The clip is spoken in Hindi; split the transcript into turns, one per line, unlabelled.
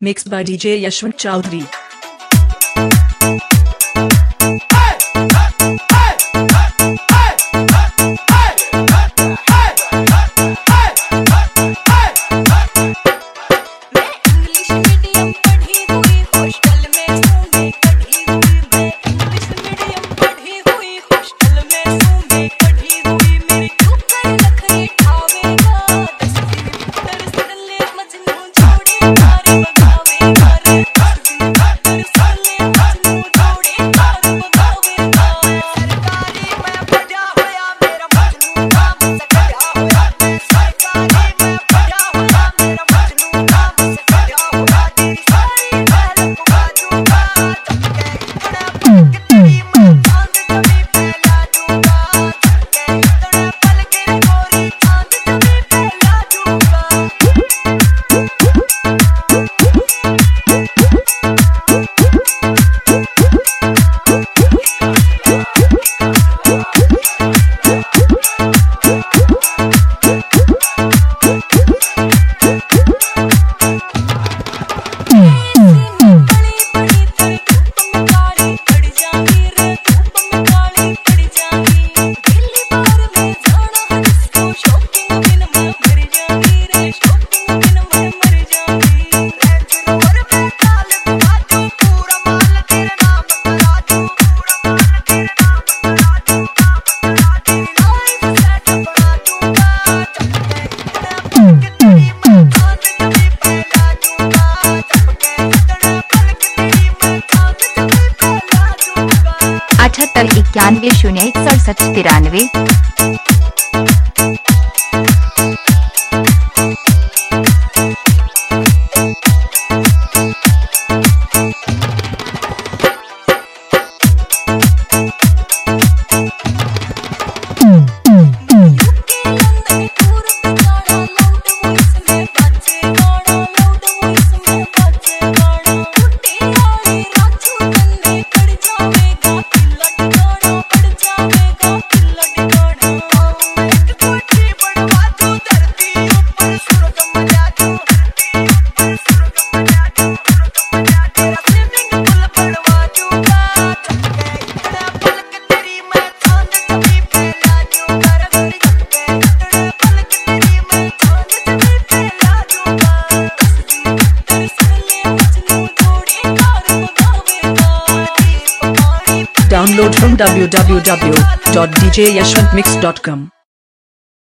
mixed by DJ Yashwant Chowdhury.
इक्यानवे शून्य सड़सठ तिरानवे।
download from www.djyashwantmix.com.